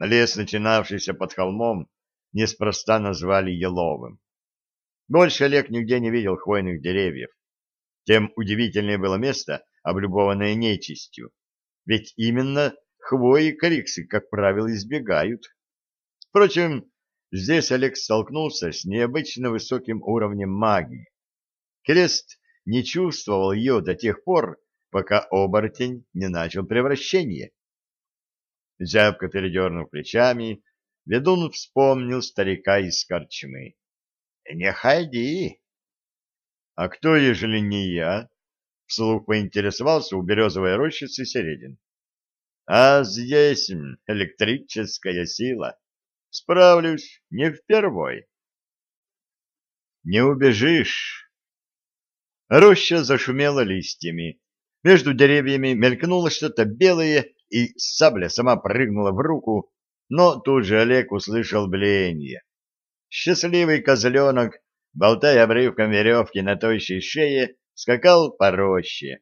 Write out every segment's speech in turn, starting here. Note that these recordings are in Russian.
Лес, начинавшийся под холмом, неспроста назвали еловым. Больше Олег нигде не видел хвойных деревьев. Тем удивительнее было место, облюбованное нечистью. Ведь именно хвои кориксы, как правило, избегают. Впрочем, здесь Олег столкнулся с необычно высоким уровнем магии. Крест не чувствовал ее до тех пор, пока оборотень не начал превращение. Зябко передернув плечами, ведун вспомнил старика из корчмы. — Не ходи! — А кто, ежели не я? — вслух поинтересовался у березовой рощицы Середин. — А здесь электрическая сила. Справлюсь не впервой. — Не убежишь. Роща зашумела листьями. Между деревьями мелькнуло что-то белое, и сабля сама прыгнула в руку, но тут же Олег услышал блеяние. Счастливый козленок, болтая обрывком веревки на тощей шее, скакал по роще,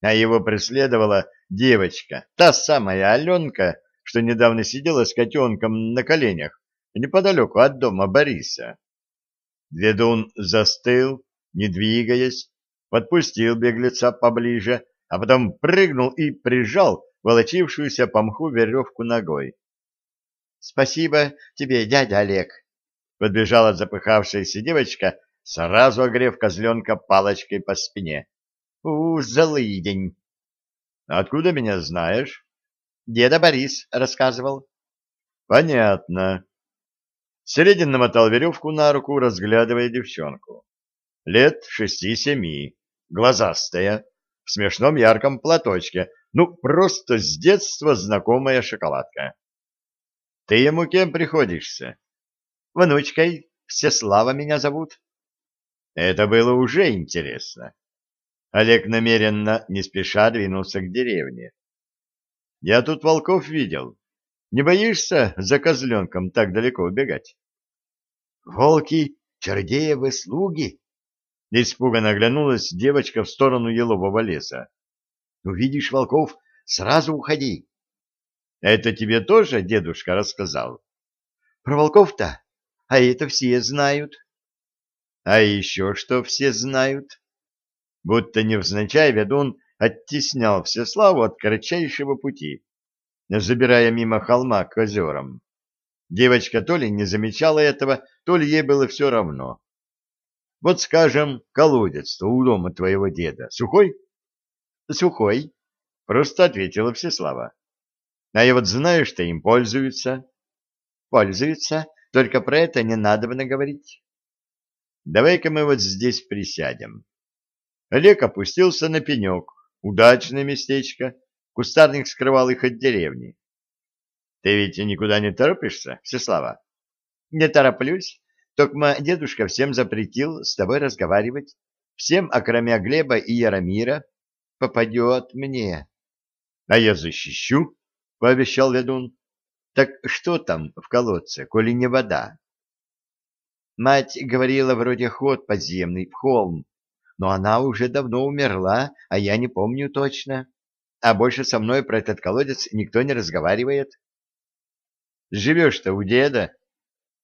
а его преследовала девочка, та самая Аленка, что недавно сидела с котенком на коленях неподалеку от дома Бориса. Ведун застыл, не двигаясь, подпустил беглеца поближе, а потом прыгнул и прижал волочившуюся по мху веревку ногой. — Спасибо тебе, дядя Олег! — подбежала запыхавшаяся девочка, сразу огрев козленка палочкой по спине. — У, залыдень! — Откуда меня знаешь? — Деда Борис рассказывал. — Понятно. Середин намотал веревку на руку, разглядывая девчонку. Лет шести-семи, глазастая, в смешном ярком платочке, ну, просто с детства знакомая шоколадка. Ты ему кем приходишься? Внучкой. Всеслава меня зовут. Это было уже интересно. Олег намеренно, не спеша, двинулся к деревне. Я тут волков видел. Не боишься за козленком так далеко убегать? Волки, чародеевы слуги. Испуганно оглянулась девочка в сторону елового леса. Увидишь волков, сразу уходи. Это тебе тоже дедушка рассказал? Про волков-то? А это все знают. А еще что все знают? Будто невзначай ведун оттеснял Всеславу от кратчайшего пути, забирая мимо холма к озерам. Девочка то ли не замечала этого, то ли ей было все равно. Вот, скажем, колодец у дома твоего деда сухой? Сухой, просто ответила Всеслава. А я вот знаю, что им пользуются. Пользуются, только про это не надо бы наговорить. Давай-ка мы вот здесь присядем. Олег опустился на пенек. Удачное местечко. Кустарник скрывал их от деревни. Ты ведь никуда не торопишься, Всеслава? Не тороплюсь. Только дедушка всем запретил с тобой разговаривать. Всем, окромя Глеба и Яромира, попадет мне. А я защищу, — пообещал ведун. — Так что там в колодце, коли не вода? Мать говорила, вроде ход подземный, в холм, но она уже давно умерла, а я не помню точно. А больше со мной про этот колодец никто не разговаривает. — Живешь-то у деда?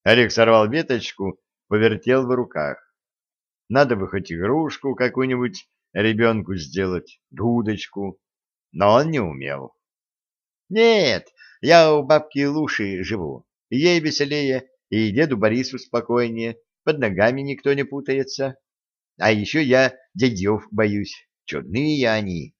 Олег сорвал веточку, повертел в руках. Надо бы хоть игрушку какую-нибудь ребенку сделать, дудочку, но он не умел. Нет, я у бабки Луши живу. Ей веселее, и деду Борису спокойнее, под ногами никто не путается. А еще я дядев боюсь, чудные они.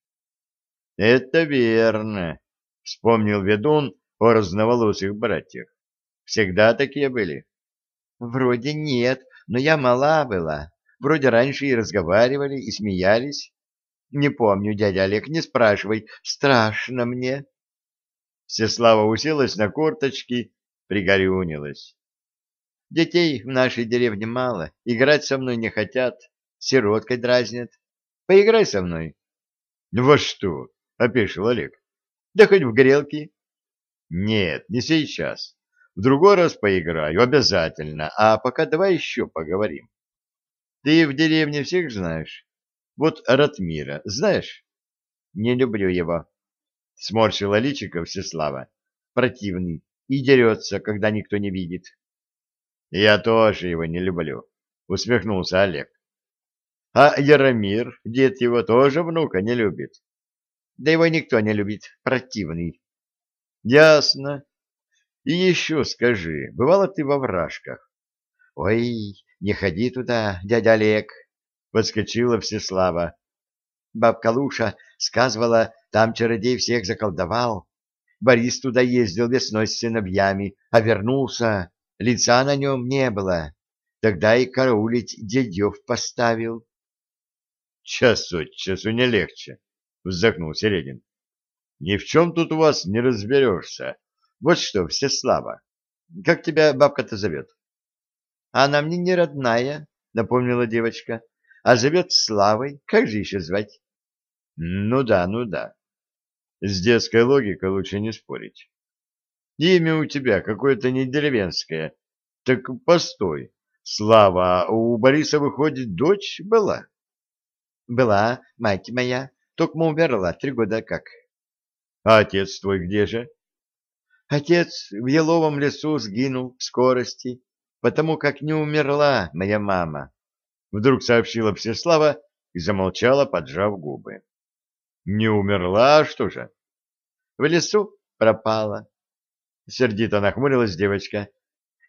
— Это верно, — вспомнил ведун о разноволосых братьях. — Всегда такие были? — Вроде нет, но я мала была. Вроде раньше и разговаривали, и смеялись. Не помню, дядя Олег, не спрашивай, страшно мне. Всеслава уселась на корточки, пригорюнилась. Детей в нашей деревне мало, играть со мной не хотят, сироткой дразнят. Поиграй со мной. — во что? — опешил Олег. — Да хоть в грелки. — Нет, не сейчас. В другой раз поиграю, обязательно. А пока давай еще поговорим. Ты в деревне всех знаешь? Вот Ратмира, знаешь? Не люблю его. Сморщила личико Всеслава. Противный. и дерется, когда никто не видит. — Я тоже его не люблю, — усмехнулся Олег. — А Яромир, дед его, тоже внука не любит. — Да его никто не любит, противный. — Ясно. И еще скажи, бывало ты во вражках? — Ой, не ходи туда, дядя Олег, — подскочила Всеслава. Бабка Луша сказывала, там чародей всех заколдовал. Борис туда ездил весной с сыновьями, а вернулся, лица на нем не было. Тогда и караулить дядев поставил. — Час от часу не легче, — вздохнул Середин. — Ни в чем тут у вас не разберешься. Вот что, Всеслава, как тебя бабка-то зовет? — Она мне не родная, — напомнила девочка, — а зовет Славой. Как же еще звать? — Ну да, ну да. С детской логикой лучше не спорить. Имя у тебя какое-то не деревенское. Так постой, Слава, а у Бориса, выходит, дочь была? — Была, мать моя, только умерла три года как. — А отец твой где же? — Отец в еловом лесу сгинул в скорости, потому как не умерла моя мама. Вдруг сообщила Всеслава и замолчала, поджав губы. — Не умерла, что же? — В лесу пропала. Сердито нахмурилась девочка.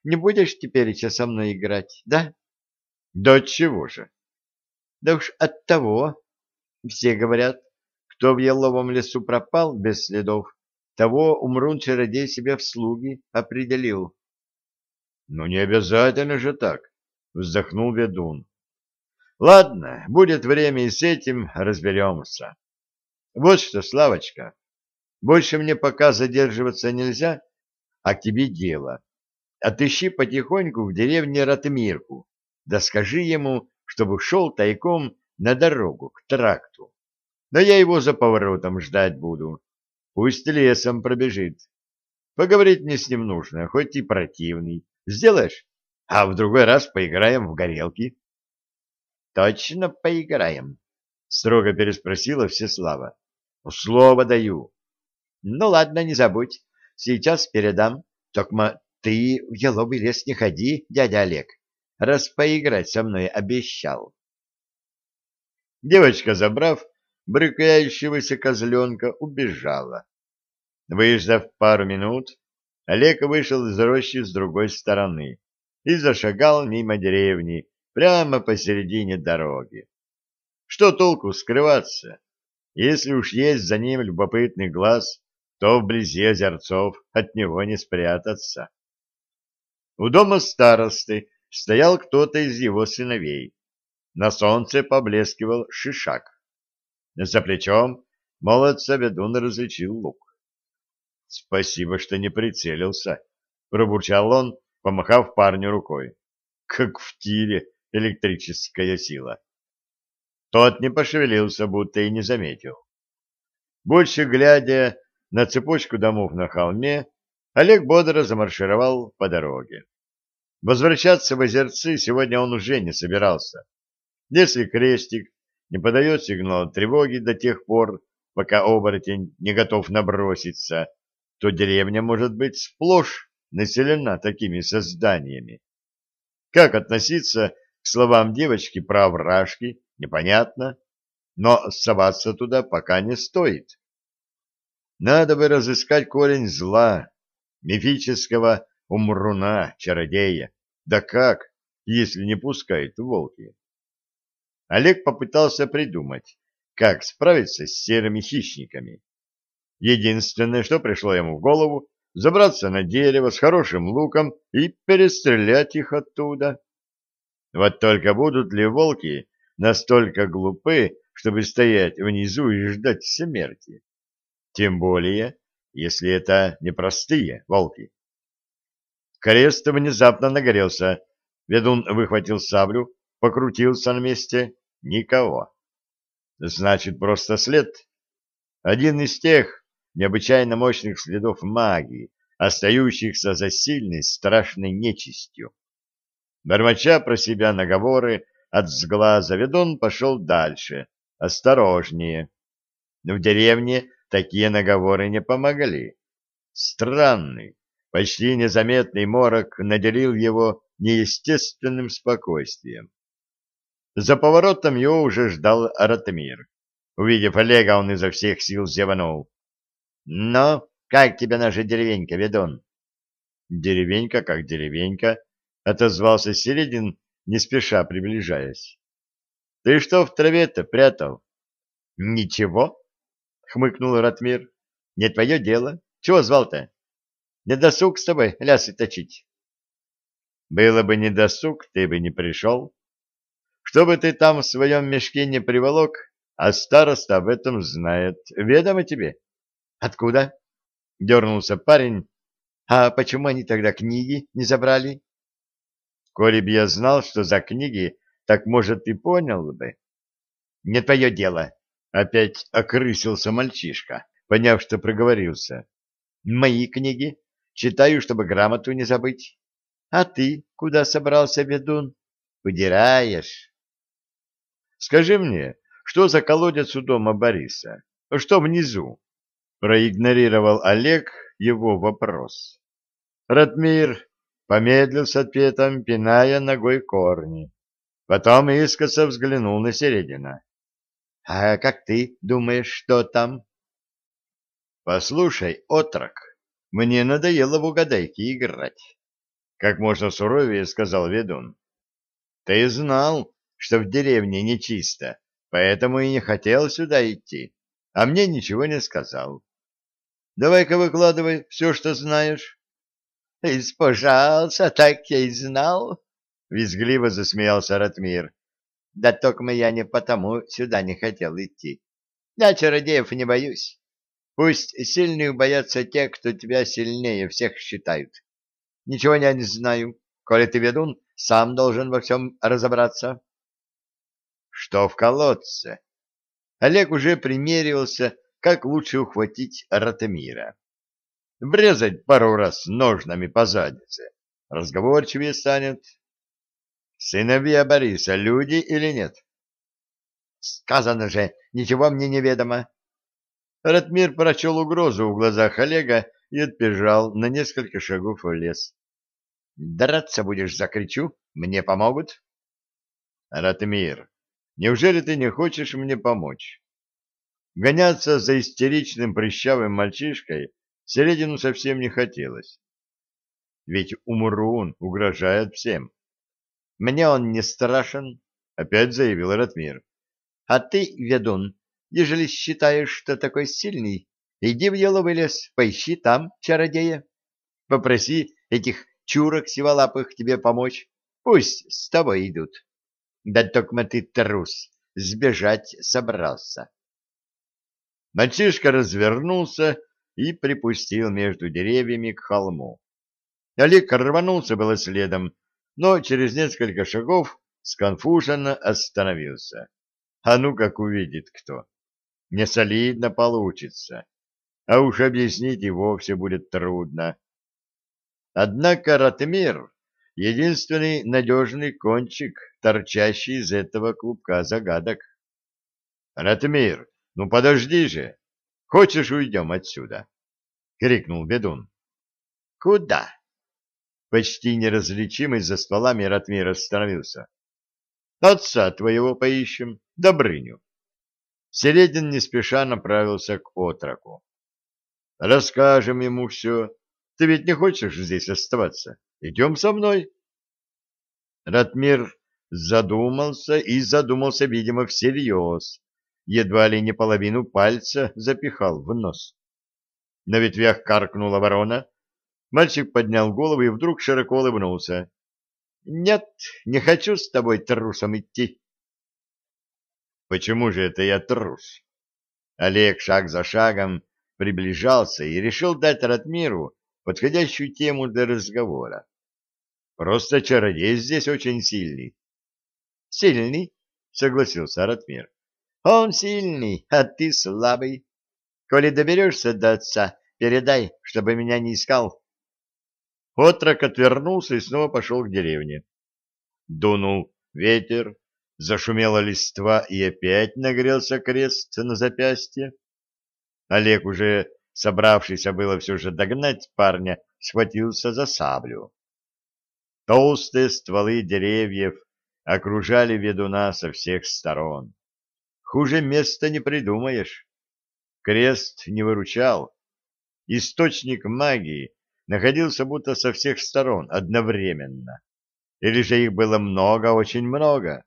Не будешь теперь еще со мной играть, да? Да чего же? Да уж от того. Все говорят, кто в еловом лесу пропал без следов, того умрун-чародей себе в слуги определил. — Ну, не обязательно же так, — вздохнул ведун. — Ладно, будет время и с этим разберемся. Вот что, Славочка, больше мне пока задерживаться нельзя, а к тебе дело. Отыщи потихоньку в деревне Ратмирку, да скажи ему, чтобы шел тайком на дорогу к тракту. Но я его за поворотом ждать буду. Пусть лесом пробежит. Поговорить мне с ним нужно, хоть и противный. Сделаешь? А в другой раз поиграем в горелки. — Точно поиграем? — строго переспросила Всеслава. — Слово даю. — Ну ладно, не забудь. Сейчас передам. Токма ты в еловый лес не ходи, дядя Олег, раз поиграть со мной обещал. Девочка, забрав брыкающегося козленка, убежала. Выждав пару минут, Олег вышел из рощи с другой стороны и зашагал мимо деревни, прямо посередине дороги. Что толку скрываться, если уж есть за ним любопытный глаз, то вблизи озерцов от него не спрятаться. У дома старосты стоял кто-то из его сыновей. На солнце поблескивал шишак. За плечом молодца ведун различил лук. — Спасибо, что не прицелился, — пробурчал он, помахав парню рукой. — Как в тире электрическая сила. Тот не пошевелился, будто и не заметил. Больше глядя на цепочку домов на холме, Олег бодро замаршировал по дороге. Возвращаться в озерцы сегодня он уже не собирался. Если крестик не подает сигнал тревоги до тех пор, пока оборотень не готов наброситься, то деревня может быть сплошь населена такими созданиями. Как относиться к словам девочки про овражки, непонятно, но соваться туда пока не стоит. Надо бы разыскать корень зла, мифического умруна, чародея. Да как, если не пускают волки? Олег попытался придумать, как справиться с серыми хищниками. Единственное, что пришло ему в голову, забраться на дерево с хорошим луком и перестрелять их оттуда. Вот только будут ли волки настолько глупы, чтобы стоять внизу и ждать смерти? Тем более, если это непростые волки. Крест внезапно нагорелся. Ведун выхватил саблю, покрутился на месте. Никого. Значит, просто след. Один из тех необычайно мощных следов магии, остающихся за сильной страшной нечистью. Бормоча про себя наговоры от сглаза, ведун пошел дальше, осторожнее. В деревне такие наговоры не помогли. Странный, Почти незаметный морок наделил его неестественным спокойствием. За поворотом его уже ждал Аратмир. Увидев Олега, он изо всех сил зеванул. — Ну, как тебе наша деревенька, ведун? — Деревенька как деревенька, — отозвался Середин, не спеша приближаясь. — Ты что в траве-то прятал? — Ничего, — хмыкнул Ратмир. — Не твое дело. Чего звал-то? Не досуг с тобой лясы точить. — Было бы не досуг, ты бы не пришел. Что бы ты там в своем мешке не приволок, а староста об этом знает. Ведомо тебе? — Откуда? — дернулся парень. — А почему они тогда книги не забрали? — Коли б я знал, что за книги, так, может, и понял бы. — Не твое дело. Опять окрысился мальчишка, поняв, что проговорился. — Мои книги. Читаю, чтобы грамоту не забыть. А ты куда собрался, ведун? Удираешь? Скажи мне, что за колодец у дома Бориса? Что внизу? Проигнорировал Олег его вопрос. Ратмир помедлил с ответом, пиная ногой корни. Потом искоса взглянул на Середина. — А как ты думаешь, что там? — Послушай, отрок, мне надоело в угадайки играть. Как можно суровее сказал ведун. Ты знал, что в деревне нечисто, поэтому и не хотел сюда идти, а мне ничего не сказал. Давай-ка выкладывай все, что знаешь. — Испожался, так я и знал, — визгливо засмеялся Ратмир. — Да только я не потому сюда не хотел идти. Я чародеев не боюсь. Пусть сильных боятся те, кто тебя сильнее всех считают. Ничего я не знаю. Коли ты ведун, сам должен во всем разобраться. Что в колодце? Олег уже примеривался, как лучше ухватить Ратамира. Врезать пару раз ножнами по заднице. Разговорчивее станет. Сыновья Бориса люди или нет? Сказано же, ничего мне не ведомо. Ратмир прочел угрозу в глазах Олега и отбежал на несколько шагов в лес. «Драться будешь, закричу, мне помогут?» «Ратмир, неужели ты не хочешь мне помочь?» Гоняться за истеричным прыщавым мальчишкой Середину совсем не хотелось. Ведь Умрун угрожает всем. «Мне он не страшен», — опять заявил Ратмир. «А ты, ведун, Ежели считаешь, что такой сильный, иди в еловый лес, поищи там чародея. Попроси этих чурок сиволапых тебе помочь. Пусть с тобой идут. Да только ты трус, сбежать собрался. Мальчишка развернулся и припустил между деревьями к холму. Олег рванулся было следом, но через несколько шагов сконфуженно остановился. А ну как увидит кто не солидно получится, а уж объяснить и вовсе будет трудно. Однако Ратмир — единственный надежный кончик, торчащий из этого клубка загадок. — Ратмир, ну подожди же! Хочешь, уйдем отсюда? — крикнул Бедун. — Куда? Почти неразличимый за стволами Ратмир остановился. — Отца твоего поищем, Добрыню. Середин не спеша направился к отроку. — Расскажем ему все. Ты ведь не хочешь здесь оставаться? Идем со мной. Ратмир задумался и задумался, видимо, всерьез. Едва ли не половину пальца запихал в нос. На ветвях каркнула ворона. Мальчик поднял голову и вдруг широко улыбнулся. — Нет, не хочу с тобой трусом идти. Почему же это я трус? Олег шаг за шагом приближался и решил дать Ратмиру подходящую тему для разговора. Просто чародей здесь очень сильный. Сильный, согласился Ратмир. Он сильный, а ты слабый. Коли доберешься до отца, передай, чтобы меня не искал. Отрок отвернулся и снова пошел к деревне. Дунул ветер, Зашумела листва, и опять нагрелся крест на запястье. Олег уже собравшийся было все же догнать парня, схватился за саблю. Толстые стволы деревьев окружали ведуна со всех сторон. Хуже места не придумаешь. Крест не выручал. Источник магии находился будто со всех сторон одновременно. Или же их было много, очень много.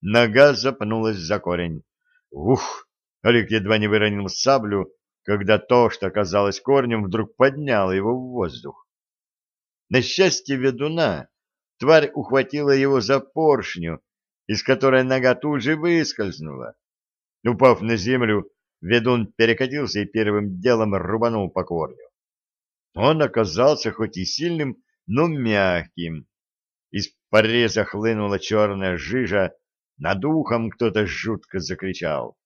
Нога запнулась за корень. Ух! Олег едва не выронил саблю, когда то, что казалось корнем, вдруг подняло его в воздух. На счастье ведуна тварь ухватила его за поршню, из которой нога тут же выскользнула. Упав на землю, ведун перекатился и первым делом рубанул по корню. Он оказался хоть и сильным, но мягким. Из пореза хлынула черная жижа, над ухом кто-то жутко закричал.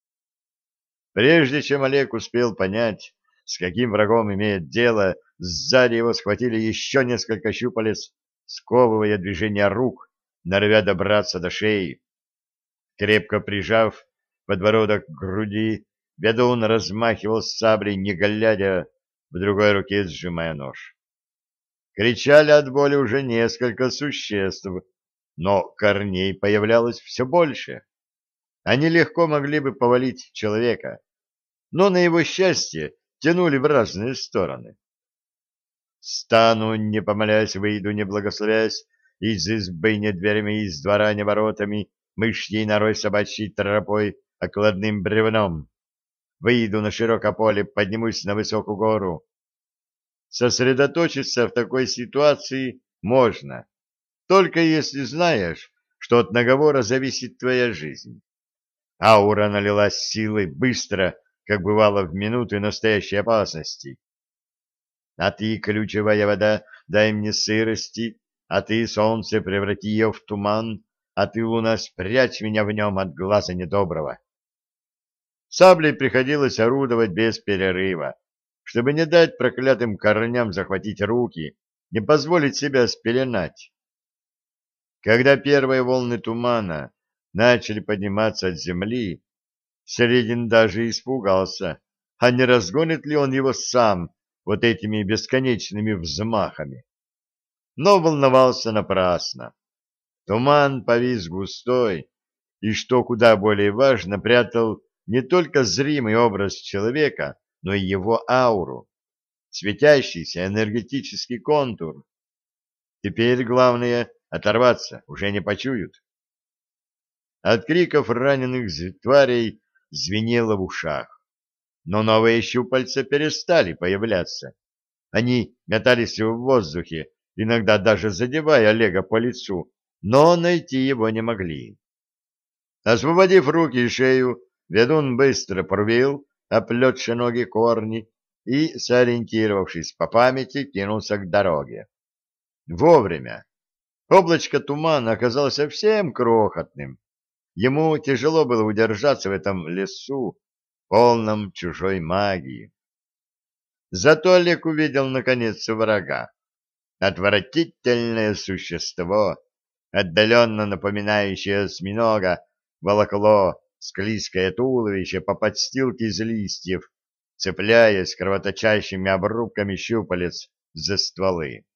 Прежде чем Олег успел понять, с каким врагом имеет дело, сзади его схватили еще несколько щупалец, сковывая движения рук, норовя добраться до шеи. Крепко прижав подбородок к груди, ведун размахивал саблей, не глядя, в другой руке сжимая нож. Кричали от боли уже несколько существ, но корней появлялось все больше. Они легко могли бы повалить человека, но на его счастье тянули в разные стороны. Стану, не помолясь, выйду, не благословясь, из избы не дверями, из двора не воротами, мышьей норой собачьей тропой, окладным бревном. Выйду на широкое поле, поднимусь на высокую гору. Сосредоточиться в такой ситуации можно, только если знаешь, что от наговора зависит твоя жизнь. Аура налилась силой быстро, как бывало в минуты настоящей опасности. А ты, ключевая вода, дай мне сырости, а ты, солнце, преврати ее в туман, а ты, луна, спрячь меня в нем от глаза недоброго. Саблей приходилось орудовать без перерыва, чтобы не дать проклятым корням захватить руки, не позволить себя спеленать. Когда первые волны тумана начали подниматься от земли, Середин даже испугался, а не разгонит ли он его сам вот этими бесконечными взмахами. Но волновался напрасно. Туман повис густой, и, что куда более важно, прятал не только зримый образ человека, но и его ауру, светящийся энергетический контур. Теперь главное — оторваться, уже не почуют. От криков раненых тварей звенело в ушах. Но новые щупальца перестали появляться. Они метались в воздухе, иногда даже задевая Олега по лицу, но найти его не могли. Освободив руки и шею, ведун быстро порвил оплетшие ноги корни и, сориентировавшись по памяти, кинулся к дороге. Вовремя. Облачко тумана оказалось совсем крохотным, Ему тяжело было удержаться в этом лесу, полном чужой магии. Зато Олег увидел наконец врага. Отвратительное существо, отдаленно напоминающее осьминога, волокло склизкое туловище по подстилке из листьев, цепляясь кровоточащими обрубками щупалец за стволы.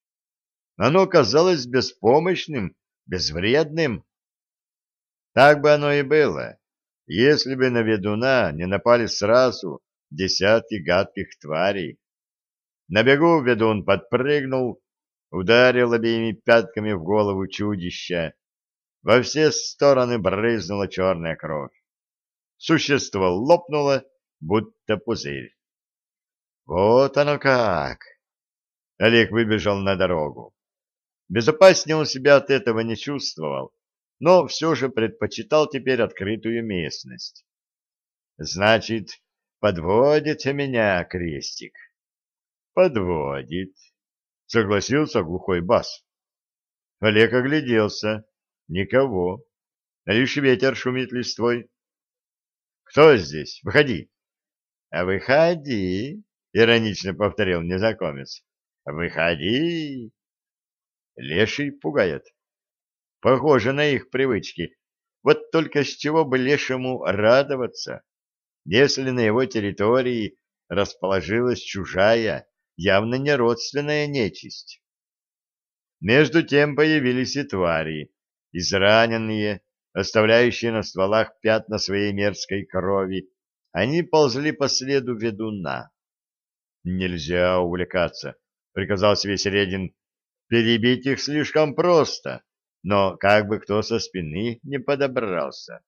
Оно казалось беспомощным, безвредным, так бы оно и было, если бы на ведуна не напали сразу десятки гадких тварей. На бегу ведун подпрыгнул, ударил обеими пятками в голову чудища. Во все стороны брызнула черная кровь. Существо лопнуло, будто пузырь. Вот оно как! Олег выбежал на дорогу. Безопаснее он себя от этого не чувствовал но все же предпочитал теперь открытую местность. Значит, подводит меня крестик. Подводит, согласился глухой бас. Олег огляделся. Никого. Лишь ветер шумит листвой. Кто здесь? Выходи. Выходи, иронично повторил незнакомец. Выходи. Леший пугает. Похоже на их привычки. Вот только с чего бы лешему радоваться, если на его территории расположилась чужая, явно не родственная нечисть. Между тем появились и твари, израненные, оставляющие на стволах пятна своей мерзкой крови, они ползли по следу ведуна. «Нельзя увлекаться», — приказал себе Середин. «Перебить их слишком просто, но как бы кто со спины не подобрался».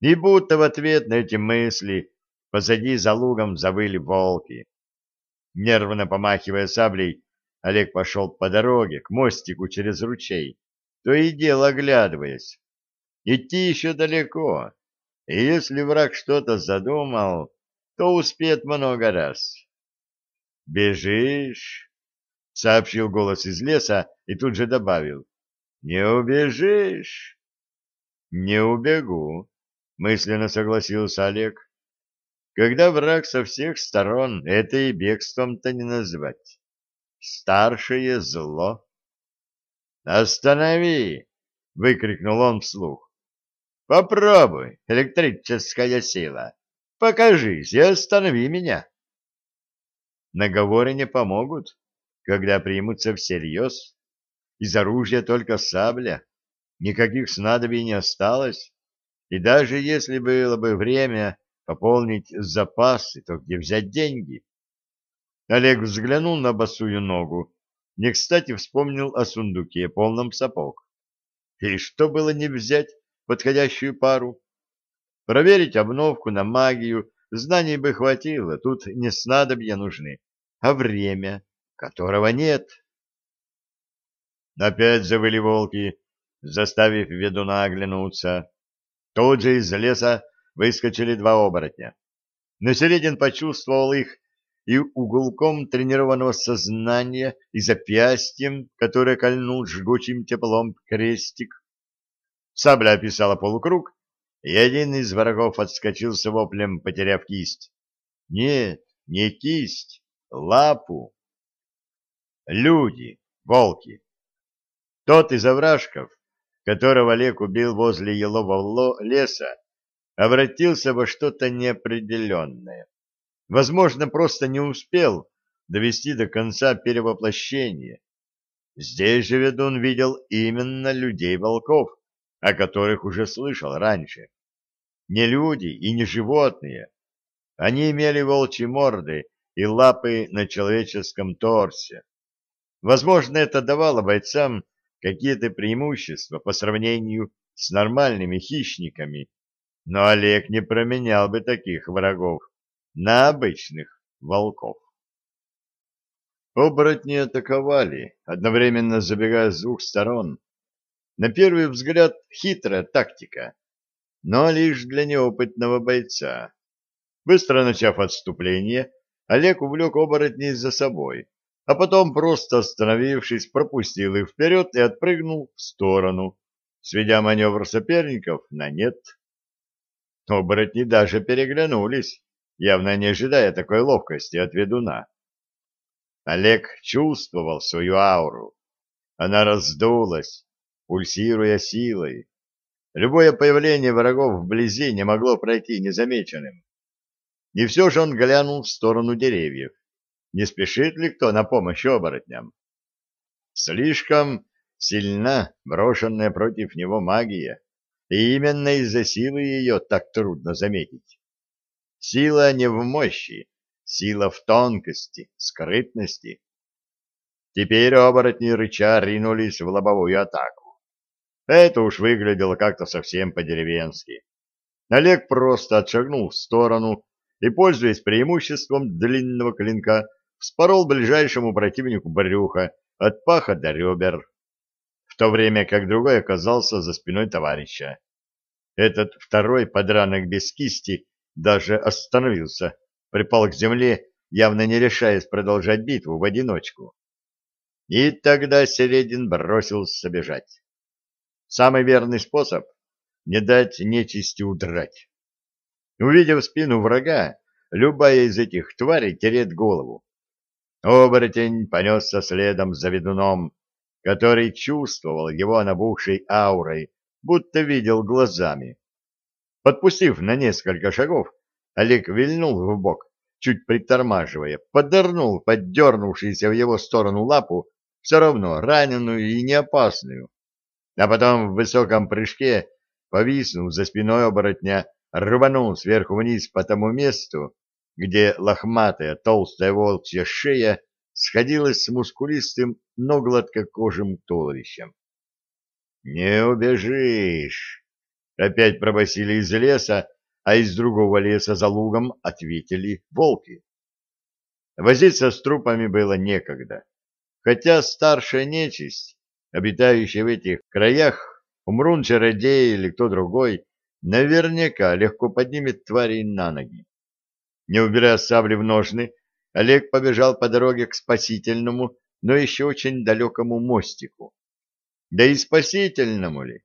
И будто в ответ на эти мысли позади за лугом завыли волки. Нервно помахивая саблей, Олег пошел по дороге к мостику через ручей, то и дело оглядываясь. Идти еще далеко, и если враг что-то задумал, то успеет много раз. «Бежишь?» — сообщил голос из леса и тут же добавил. «Не убежишь?» «Не убегу», — мысленно согласился Олег. «Когда враг со всех сторон, это и бегством-то не назвать. Старшее зло». «Останови!» — выкрикнул он вслух. Попробуй, электрическая сила. Покажись и останови меня. Наговоры не помогут, когда примутся всерьез. Из оружия только сабля. Никаких снадобий не осталось. И даже если было бы время пополнить запасы, то где взять деньги? Олег взглянул на босую ногу. Не кстати вспомнил о сундуке, полном сапог. И что было не взять? подходящую пару. Проверить обновку на магию знаний бы хватило, тут не снадобья нужны, а время, которого нет. Опять завыли волки, заставив ведуна оглянуться. Тут же из леса выскочили два оборотня. Но Середин почувствовал их и уголком тренированного сознания, и запястьем, которое кольнул жгучим теплом крестик, Сабля описала полукруг, и один из врагов отскочил с воплем, потеряв кисть. Нет, не кисть, лапу. Люди, волки. Тот из овражков, которого Олег убил возле елового леса, обратился во что-то неопределенное. Возможно, просто не успел довести до конца перевоплощения. Здесь же ведун видел именно людей-волков о которых уже слышал раньше. Не люди и не животные. Они имели волчьи морды и лапы на человеческом торсе. Возможно, это давало бойцам какие-то преимущества по сравнению с нормальными хищниками, но Олег не променял бы таких врагов на обычных волков. Оборотни атаковали, одновременно забегая с двух сторон, на первый взгляд хитрая тактика, но лишь для неопытного бойца. Быстро начав отступление, Олег увлек оборотней за собой, а потом, просто остановившись, пропустил их вперед и отпрыгнул в сторону, сведя маневр соперников на нет. Оборотни даже переглянулись, явно не ожидая такой ловкости от ведуна. Олег чувствовал свою ауру. Она раздулась, пульсируя силой. Любое появление врагов вблизи не могло пройти незамеченным. И все же он глянул в сторону деревьев. Не спешит ли кто на помощь оборотням? Слишком сильна брошенная против него магия, и именно из-за силы ее так трудно заметить. Сила не в мощи, сила в тонкости, скрытности. Теперь оборотни рыча ринулись в лобовую атаку. Это уж выглядело как-то совсем по-деревенски. Олег просто отшагнул в сторону и, пользуясь преимуществом длинного клинка, вспорол ближайшему противнику брюха от паха до ребер, в то время как другой оказался за спиной товарища. Этот второй подранок без кисти даже остановился, припал к земле, явно не решаясь продолжать битву в одиночку. И тогда Середин бросился бежать. Самый верный способ — не дать нечисти удрать. Увидев спину врага, любая из этих тварей терет голову. Оборотень понесся следом за ведуном, который чувствовал его набухшей аурой, будто видел глазами. Подпустив на несколько шагов, Олег вильнул в бок, чуть притормаживая, подернул поддернувшийся в его сторону лапу, все равно раненую и неопасную, а потом в высоком прыжке, повиснув за спиной оборотня, рванул сверху вниз по тому месту, где лохматая толстая волчья шея сходилась с мускулистым, но гладкокожим туловищем. «Не убежишь!» — опять пробасили из леса, а из другого леса за лугом ответили волки. Возиться с трупами было некогда, хотя старшая нечисть, обитающая в этих краях, умрун-чародей или кто другой, наверняка легко поднимет тварей на ноги. Не убирая сабли в ножны, Олег побежал по дороге к спасительному, но еще очень далекому мостику. Да и спасительному ли?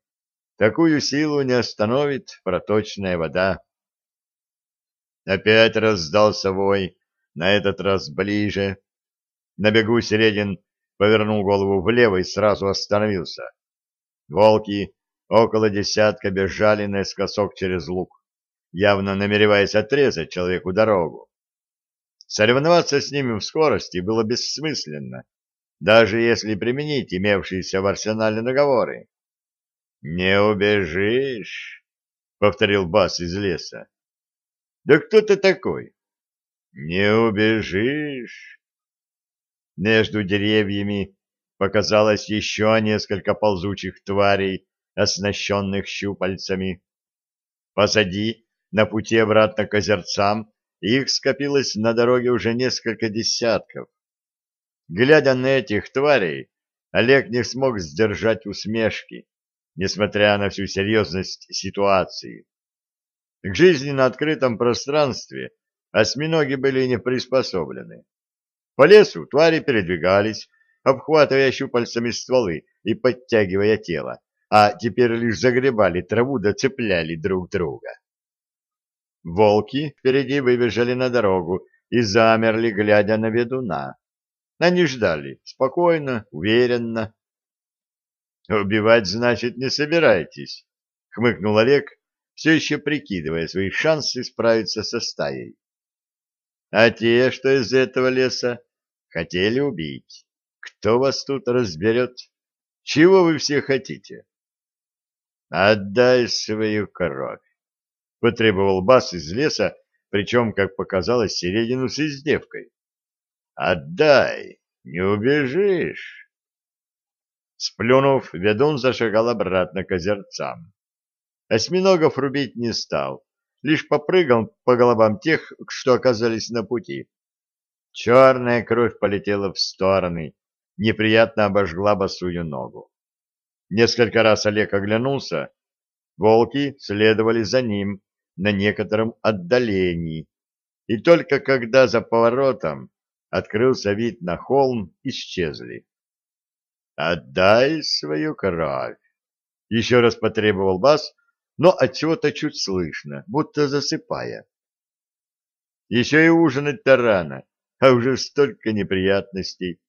Такую силу не остановит проточная вода. Опять раздался вой, на этот раз ближе. На бегу Середин повернул голову влево и сразу остановился. Волки около десятка бежали наискосок через луг, явно намереваясь отрезать человеку дорогу. Соревноваться с ними в скорости было бессмысленно, даже если применить имевшиеся в арсенале наговоры. «Не убежишь», — повторил бас из леса. «Да кто ты такой?» «Не убежишь». Между деревьями показалось еще несколько ползучих тварей, оснащенных щупальцами. Позади, на пути обратно к озерцам, их скопилось на дороге уже несколько десятков. Глядя на этих тварей, Олег не смог сдержать усмешки несмотря на всю серьезность ситуации. К жизни на открытом пространстве осьминоги были не приспособлены. По лесу твари передвигались, обхватывая щупальцами стволы и подтягивая тело, а теперь лишь загребали траву да цепляли друг друга. Волки впереди выбежали на дорогу и замерли, глядя на ведуна. Они ждали спокойно, уверенно, «Убивать, значит, не собираетесь», — хмыкнул Олег, все еще прикидывая свои шансы справиться со стаей. «А те, что из этого леса, хотели убить. Кто вас тут разберет? Чего вы все хотите?» «Отдай свою кровь», — потребовал Бас из леса, причем, как показалось, середину с издевкой. «Отдай, не убежишь». Сплюнув, ведун зашагал обратно к озерцам. Осьминогов рубить не стал, лишь попрыгал по головам тех, что оказались на пути. Черная кровь полетела в стороны, неприятно обожгла босую ногу. Несколько раз Олег оглянулся. Волки следовали за ним на некотором отдалении. И только когда за поворотом открылся вид на холм, исчезли. Отдай свою кровь. Еще раз потребовал бас, но от чего-то чуть слышно, будто засыпая. Еще и ужинать-то рано, а уже столько неприятностей.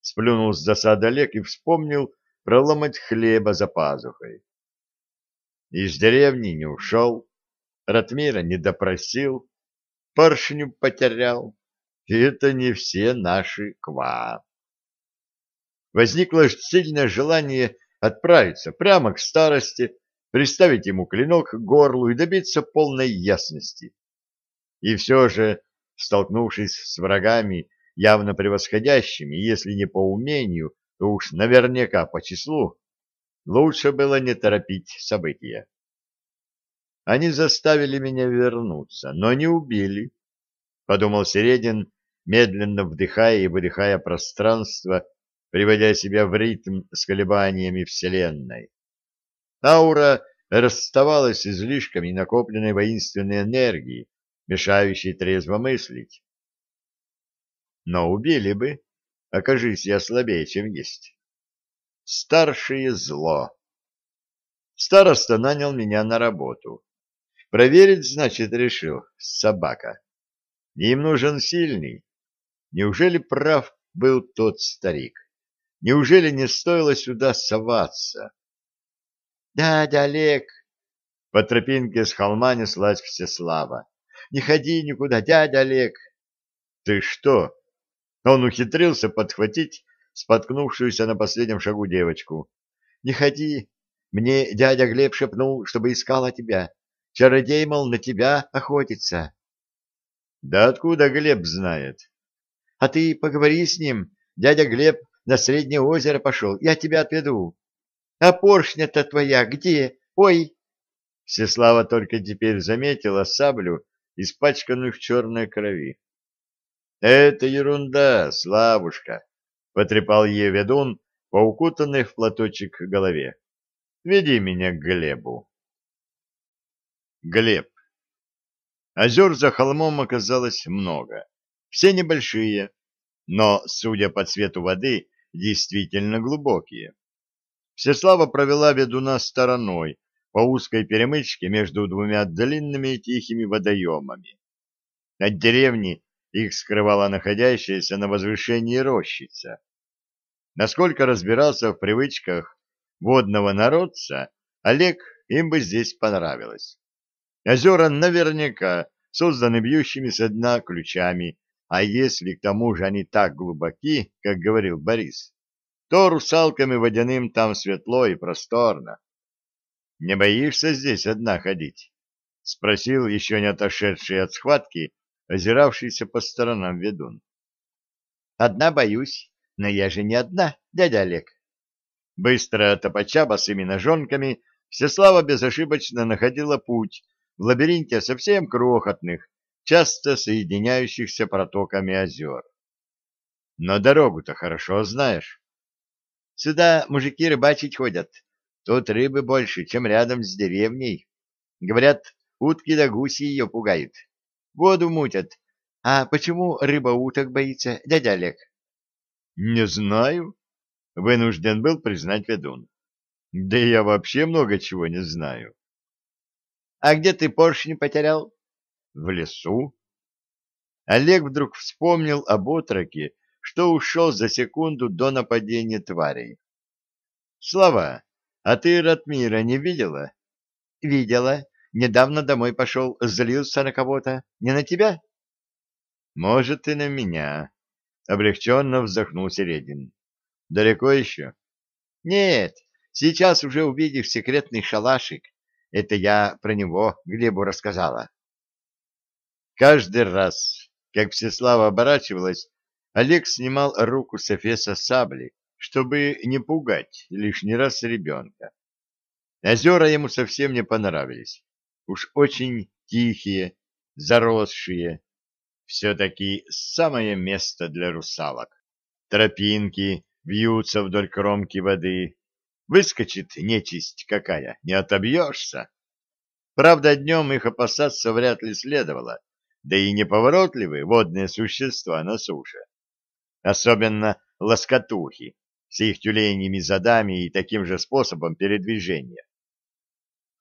Сплюнул с досады Олег и вспомнил про ломать хлеба за пазухой. Из деревни не ушел, Ратмира не допросил, поршню потерял. И это не все наши ква возникло сильное желание отправиться прямо к старости, приставить ему клинок к горлу и добиться полной ясности. И все же, столкнувшись с врагами, явно превосходящими, если не по умению, то уж наверняка по числу, лучше было не торопить события. Они заставили меня вернуться, но не убили, — подумал Середин, медленно вдыхая и выдыхая пространство, приводя себя в ритм с колебаниями Вселенной. Аура расставалась излишками накопленной воинственной энергии, мешающей трезво мыслить. Но убили бы, окажись я слабее, чем есть. Старшее зло. Староста нанял меня на работу. Проверить, значит, решил, собака. Им нужен сильный. Неужели прав был тот старик? Неужели не стоило сюда соваться? — Дядя Олег! По тропинке с холма неслась Всеслава. — Не ходи никуда, дядя Олег! Ты что? Он ухитрился подхватить споткнувшуюся на последнем шагу девочку. Не ходи. Мне дядя Глеб шепнул, чтобы искала тебя. Чародей, мол, на тебя охотится. Да откуда Глеб знает? А ты поговори с ним. Дядя Глеб на Среднее озеро пошел. Я тебя отведу. А поршня-то твоя где? Ой! Всеслава только теперь заметила саблю, испачканную в черной крови. — Это ерунда, Славушка, — потрепал ей ведун по укутанной в платочек голове. — Веди меня к Глебу. Глеб. Озер за холмом оказалось много. Все небольшие, но, судя по цвету воды, действительно глубокие. Всеслава провела ведуна стороной по узкой перемычке между двумя длинными тихими водоемами. От деревни их скрывала находящаяся на возвышении рощица. Насколько разбирался в привычках водного народца, Олег им бы здесь понравилось. Озера наверняка созданы бьющими со дна ключами, а если к тому же они так глубоки, как говорил Борис, то русалками водяным там светло и просторно. — Не боишься здесь одна ходить? — спросил еще не отошедший от схватки, озиравшийся по сторонам ведун. — Одна боюсь, но я же не одна, дядя Олег. Быстро топача босыми ножонками, Всеслава безошибочно находила путь в лабиринте совсем крохотных, часто соединяющихся протоками озер. Но дорогу-то хорошо знаешь. Сюда мужики рыбачить ходят. Тут рыбы больше, чем рядом с деревней. Говорят, утки да гуси ее пугают. Воду мутят. А почему рыба уток боится, дядя Олег? Не знаю. Вынужден был признать ведун. Да я вообще много чего не знаю. А где ты поршни потерял? В лесу. Олег вдруг вспомнил об отроке, что ушел за секунду до нападения тварей. Слова, а ты Ратмира не видела? Видела. Недавно домой пошел, злился на кого-то. Не на тебя? Может, и на меня. Облегченно вздохнул Середин. Далеко еще? Нет, сейчас уже увидишь секретный шалашик. Это я про него Глебу рассказала. Каждый раз, как Всеслава оборачивалась, Олег снимал руку с эфеса сабли, чтобы не пугать лишний раз ребенка. Озера ему совсем не понравились. Уж очень тихие, заросшие. Все-таки самое место для русалок. Тропинки вьются вдоль кромки воды. Выскочит нечисть какая, не отобьешься. Правда, днем их опасаться вряд ли следовало, да и неповоротливые водные существа на суше особенно лоскотухи с их тюленями задами и таким же способом передвижения.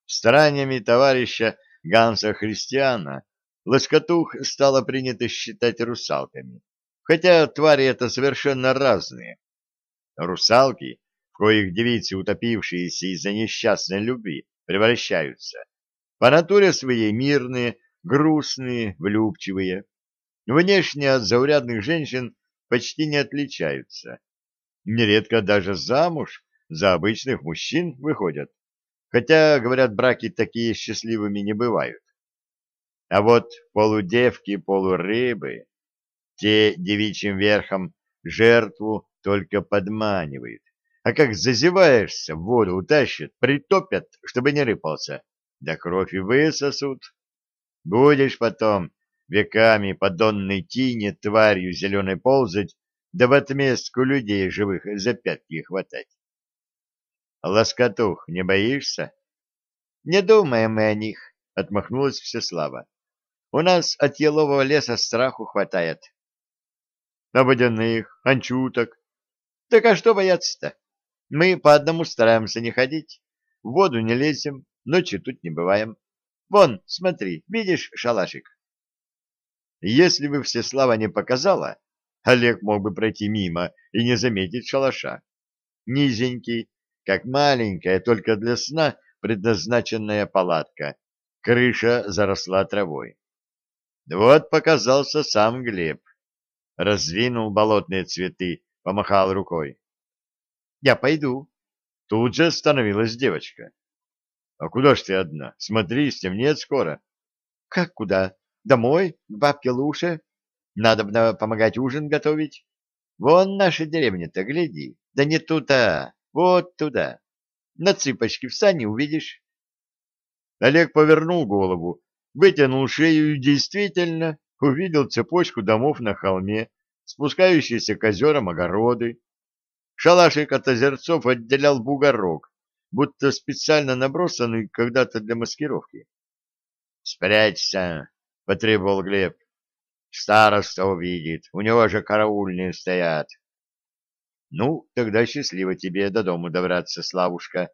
Стараниями товарища Ганса Христиана лоскотух стало принято считать русалками, хотя твари это совершенно разные. Русалки, коих девицы, утопившиеся из-за несчастной любви, превращаются, по натуре своей мирные, грустные, влюбчивые, внешне от заурядных женщин почти не отличаются. Нередко даже замуж за обычных мужчин выходят, хотя, говорят, браки такие счастливыми не бывают. А вот полудевки, полурыбы, те девичьим верхом жертву только подманивают, а как зазеваешься, в воду утащат, притопят, чтобы не рыпался, да кровь и высосут. Будешь потом веками по донной тине тварью зеленой ползать, да в отместку людей живых за пятки хватать. Лоскотух, не боишься? Не думаем мы о них, отмахнулась Всеслава. У нас от елового леса страху хватает. А анчуток? Так а что бояться-то? Мы по одному стараемся не ходить, в воду не лезем, ночью тут не бываем. Вон, смотри, видишь шалашик? Если бы Всеслава не показала, Олег мог бы пройти мимо и не заметить шалаша. Низенький, как маленькая, только для сна предназначенная палатка, крыша заросла травой. Вот показался сам Глеб. раздвинул болотные цветы, помахал рукой. Я пойду. Тут же остановилась девочка. А куда ж ты одна? Смотри, стемнеет скоро. Как куда? Домой, к бабке Луше. Надо помогать ужин готовить. Вон наша деревня-то, гляди. Да не туда, вот туда. На цыпочки встань увидишь. Олег повернул голову, вытянул шею и действительно увидел цепочку домов на холме, спускающиеся к озерам огороды. Шалашик от озерцов отделял бугорок, будто специально набросанный когда-то для маскировки. — Спрячься, — потребовал Глеб. — Староста увидит, у него же караульные стоят. — Ну, тогда счастливо тебе до дому добраться, Славушка.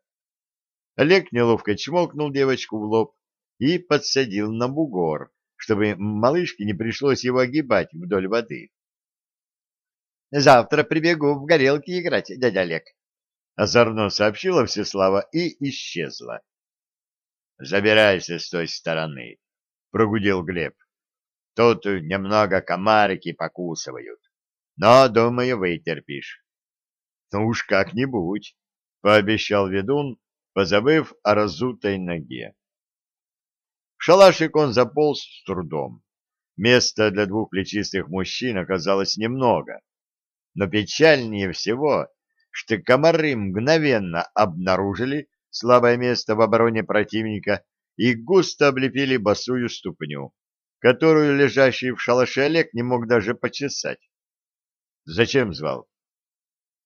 Олег неловко чмокнул девочку в лоб и подсадил на бугор, чтобы малышке не пришлось его огибать вдоль воды. — Завтра прибегу в горелки играть, дядя Олег, — озорно сообщила Всеслава и исчезла. — Забирайся с той стороны, — прогудел Глеб. — Тут немного комарики покусывают, но, думаю, вытерпишь. — Ну уж как-нибудь, — пообещал ведун, позабыв о разутой ноге. В шалашик он заполз с трудом. Места для двух плечистых мужчин оказалось немного. Но печальнее всего, что комары мгновенно обнаружили слабое место в обороне противника и густо облепили босую ступню, которую лежащий в шалаше Олег не мог даже почесать. «Зачем звал?»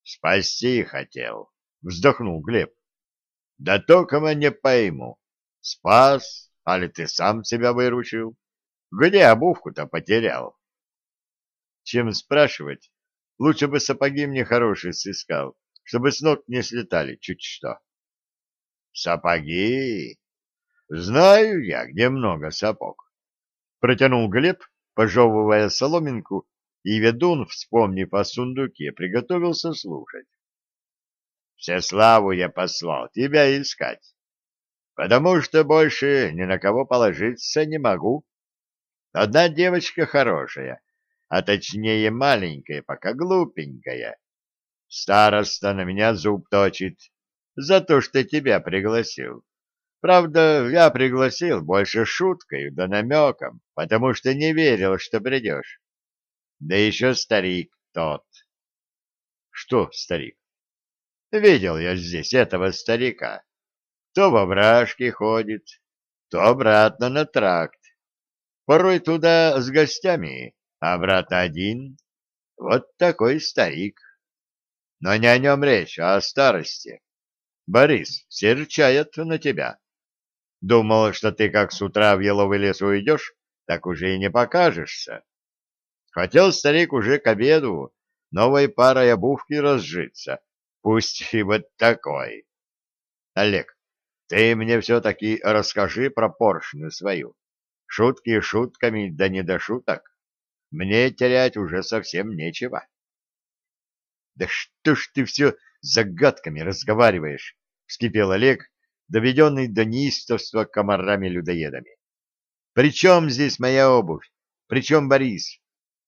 «Спасти хотел», — вздохнул Глеб. «Да только не пойму, спас Али ты сам себя выручил? Где обувку-то потерял? Чем спрашивать? Лучше бы сапоги мне хорошие сыскал, чтобы с ног не слетали чуть что. Сапоги? Знаю я, где много сапог. Протянул Глеб, пожевывая соломинку, и ведун, вспомнив о сундуке, приготовился слушать. Всеславу я послал тебя искать потому что больше ни на кого положиться не могу. Одна девочка хорошая, а точнее маленькая, пока глупенькая. Староста на меня зуб точит за то, что тебя пригласил. Правда, я пригласил больше шуткой да намеком, потому что не верил, что придешь. Да еще старик тот. Что старик? Видел я здесь этого старика. То во вражке ходит, то обратно на тракт. Порой туда с гостями, а обратно один. Вот такой старик. Но не о нем речь, а о старости. Борис серчает на тебя. Думал, что ты как с утра в еловый лес уйдешь, так уже и не покажешься. Хотел старик уже к обеду новой парой обувки разжиться, пусть и вот такой. Олег, ты мне все-таки расскажи про поршню свою. Шутки шутками, да не до шуток. Мне терять уже совсем нечего. — Да что ж ты все загадками разговариваешь? — вскипел Олег, доведенный до неистовства комарами-людоедами. — Причем здесь моя обувь? Причем Борис?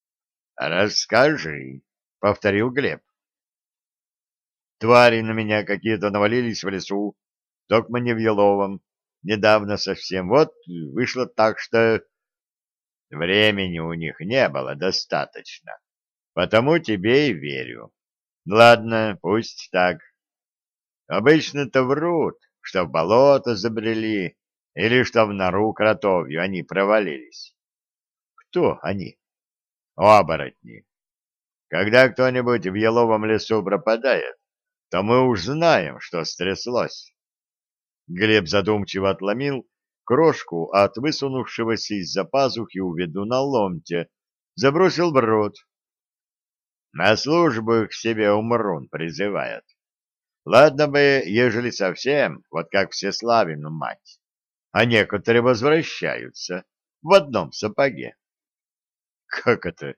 — Расскажи, — повторил Глеб. Твари на меня какие-то навалились в лесу, Токма не в Еловом. Недавно совсем. Вот вышло так, что времени у них не было достаточно. Потому тебе и верю. Ладно, пусть так. Обычно-то врут, что в болото забрели или что в нору кротовью они провалились. Кто они? Оборотни. Когда кто-нибудь в еловом лесу пропадает, то мы уж знаем, что стряслось. Глеб задумчиво отломил крошку от высунувшегося из-за пазухи у ведуна ломтя, забросил в рот. На службу к себе умрун призывает. Ладно бы, ежели совсем, вот как все славину мать, а некоторые возвращаются в одном сапоге. Как это?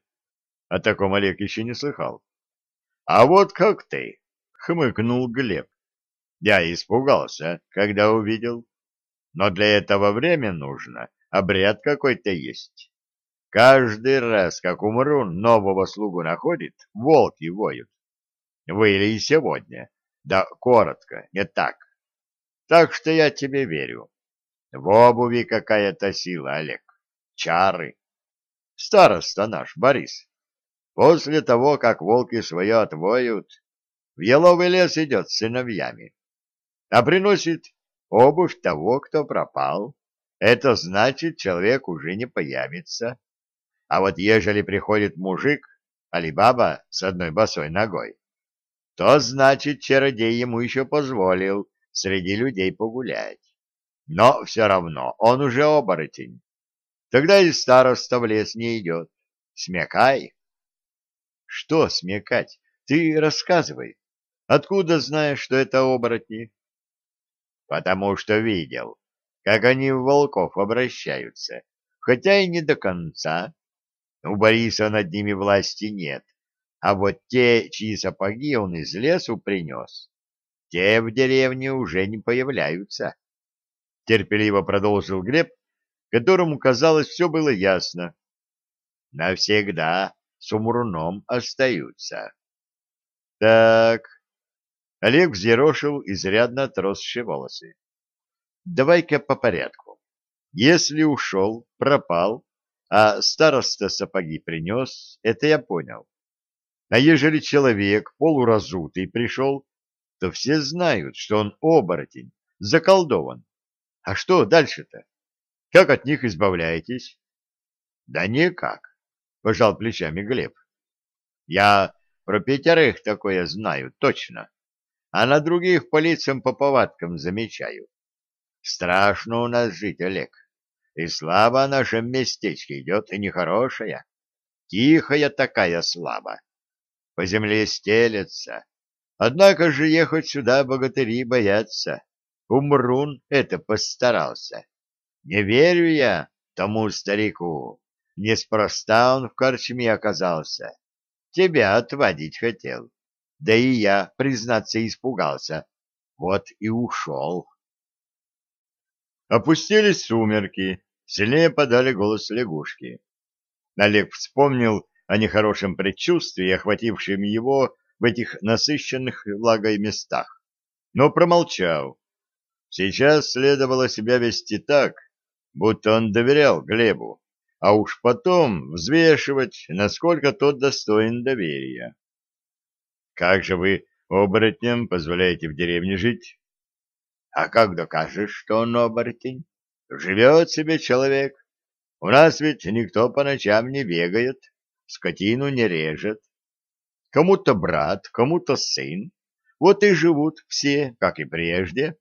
О таком Олег еще не слыхал. А вот как ты, хмыкнул Глеб. Я испугался, когда увидел. Но для этого время нужно, обряд какой-то есть. Каждый раз, как Умрун нового слугу находит, волки воют. Выли и сегодня. Да коротко, не так. Так что я тебе верю. В обуви какая-то сила, Олег. Чары. Староста наш, Борис. После того, как волки свое отвоют, в еловый лес идет с сыновьями, а приносит обувь того, кто пропал. Это значит, человек уже не появится. А вот ежели приходит мужик, али баба с одной босой ногой, то значит, чародей ему еще позволил среди людей погулять. Но все равно он уже оборотень. Тогда и староста в лес не идет. Смекай. Что смекать? Ты рассказывай. Откуда знаешь, что это оборотни? Потому что видел, как они в волков обращаются, хотя и не до конца. У Бориса над ними власти нет, а вот те, чьи сапоги он из лесу принес, те в деревне уже не появляются. Терпеливо продолжил Глеб, которому, казалось, все было ясно. Навсегда с умруном остаются. Так, Олег взъерошил изрядно отросшие волосы. Давай-ка по порядку. Если ушел, пропал, а староста сапоги принес, это я понял. А ежели человек полуразутый пришел, то все знают, что он оборотень, заколдован. А что дальше-то? Как от них избавляетесь? Да никак, пожал плечами Глеб. Я про пятерых такое знаю точно, а на других по лицам по повадкам замечаю. Страшно у нас жить, Олег, и слава о нашем местечке идет, и нехорошая. Тихая такая слава. По земле стелется. Однако же ехать сюда богатыри боятся. Умрун это постарался. Не верю я тому старику. Неспроста он в корчме оказался. Тебя отводить хотел. Да и я, признаться, испугался. Вот и ушел. Опустились сумерки, сильнее подали голос лягушки. Олег вспомнил о нехорошем предчувствии, охватившем его в этих насыщенных влагой местах, но промолчал. Сейчас следовало себя вести так, будто он доверял Глебу, а уж потом взвешивать, насколько тот достоин доверия. «Как же вы оборотням позволяете в деревне жить?» «А как докажешь, что он оборотень? Живет себе человек. У нас ведь никто по ночам не бегает, скотину не режет. Кому-то брат, кому-то сын. Вот и живут все, как и прежде.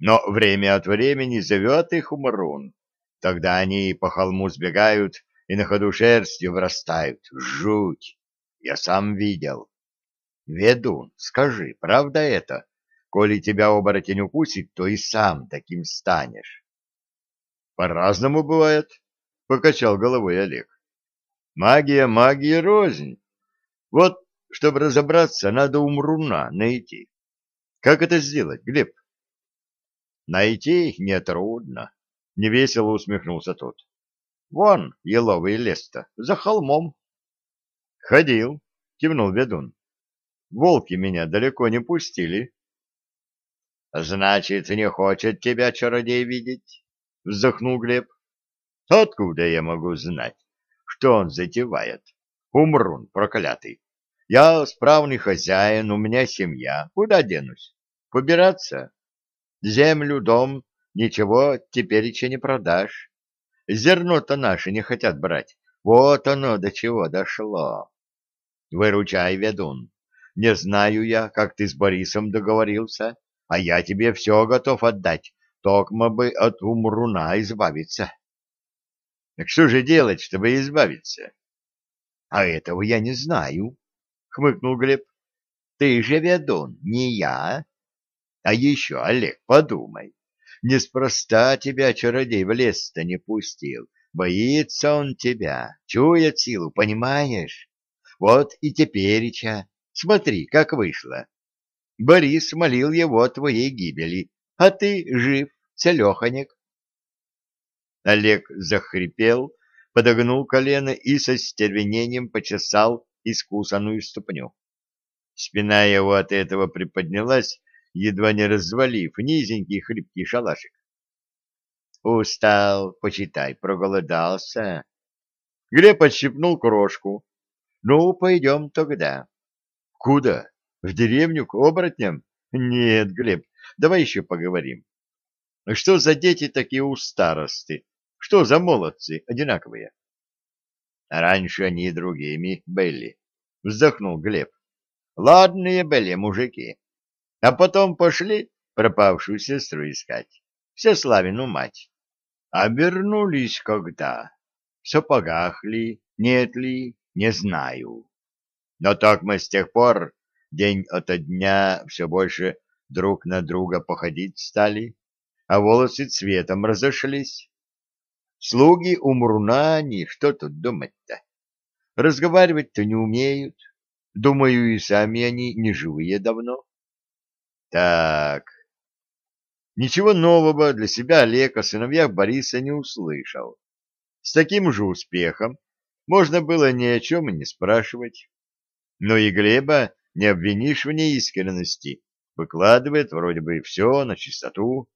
Но время от времени зовет их Умрун. Тогда они по холму сбегают и на ходу шерстью вырастают. Жуть! Я сам видел. Ведун, скажи, правда это? Коли тебя оборотень укусит, то и сам таким станешь. По-разному бывает, — покачал головой Олег. Магия магии рознь. Вот, чтобы разобраться, надо умруна найти. Как это сделать, Глеб? Найти нетрудно. Невесело усмехнулся тот. Вон еловый лес-то, за холмом. Ходил, кивнул ведун. Волки меня далеко не пустили. Значит, не хочет тебя чародей видеть? Вздохнул Глеб. Откуда я могу знать, что он затевает? Умрун проклятый. Я справный хозяин, у меня семья. Куда денусь? Побираться? Землю, дом Ничего теперь еще не продашь. Зерно-то наши не хотят брать. Вот оно до чего дошло. Выручай, ведун. Не знаю я, как ты с Борисом договорился, а я тебе все готов отдать, токмо бы от умруна избавиться. Так что же делать, чтобы избавиться? А этого я не знаю, хмыкнул Глеб. Ты же ведун, не я. А еще, Олег, подумай. Неспроста тебя чародей в лес-то не пустил. Боится он тебя, чует силу, понимаешь? Вот и тепереча, смотри, как вышло. Борис молил его о твоей гибели, а ты жив, целеханек. Олег захрипел, подогнул колено и со стервенением почесал искусанную ступню. Спина его от этого приподнялась, едва не развалив низенький хрипкий шалашик. Устал, почитай, проголодался. Глеб отщипнул крошку. Ну, пойдем тогда. Куда? В деревню к оборотням? Нет, Глеб, давай еще поговорим. Что за дети такие у старосты? Что за молодцы одинаковые? Раньше они другими были, вздохнул Глеб. Ладные были мужики. А потом пошли пропавшую сестру искать. Все Славину мать. Обернулись когда? В сапогах ли, нет ли, не знаю. Но так мы с тех пор день ото дня все больше друг на друга походить стали, а волосы цветом разошлись. Слуги у Мурнани, что тут думать-то? Разговаривать-то не умеют. Думаю, и сами они не живые давно. Так, Ничего нового для себя Олег о сыновьях Бориса не услышал. С таким же успехом можно было ни о чем и не спрашивать. Но и Глеба не обвинишь в неискренности, выкладывает вроде бы все на чистоту.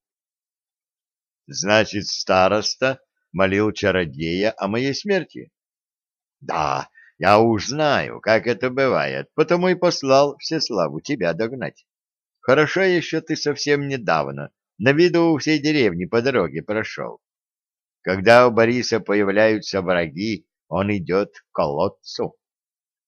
Значит, староста молил чародея о моей смерти? Да, я уж знаю, как это бывает, потому и послал Всеславу тебя догнать. Хорошо еще ты совсем недавно на виду у всей деревни по дороге прошел. Когда у Бориса появляются враги, он идет к колодцу.